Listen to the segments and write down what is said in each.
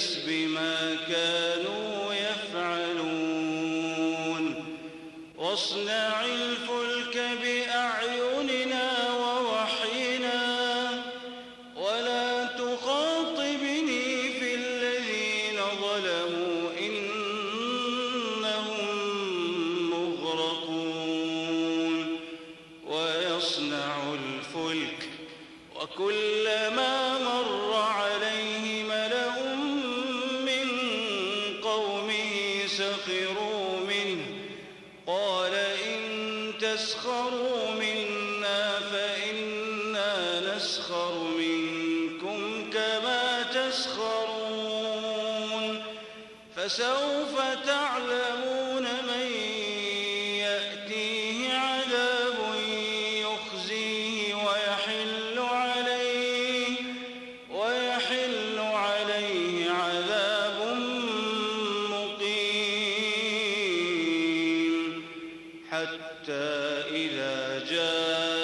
تبتئس بما كانوا يفعلون. واصنع الفلك بأعيننا ووحينا ولا تخاطبني في الذين ظلموا إنهم مغرقون. ويصنع الفلك وكلما تسخرون فسوف تعلمون من يأتيه عذاب يخزيه ويحل عليه ويحل عليه عذاب مقيم. حتى إذا جاء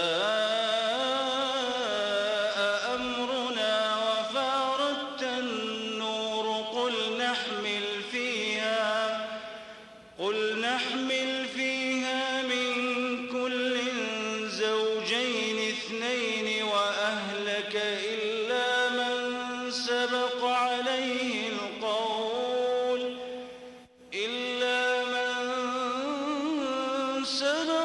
سبق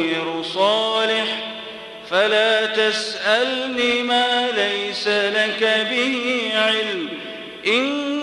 غير صالح فلا تسألني ما ليس لك به علم. إن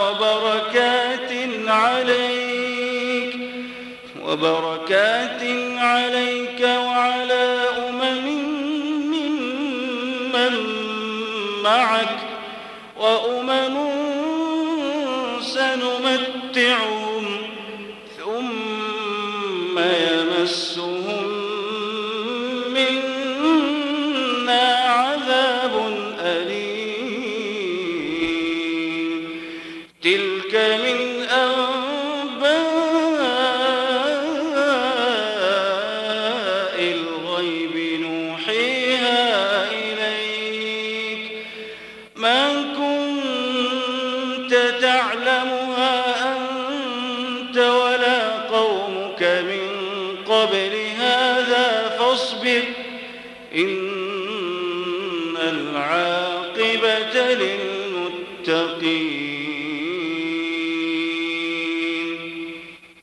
وبركات عليك وبركات عليك وعلى أمم ممن معك وأمم سنمتعهم ثم يمسهم قبل هذا فاصبر إن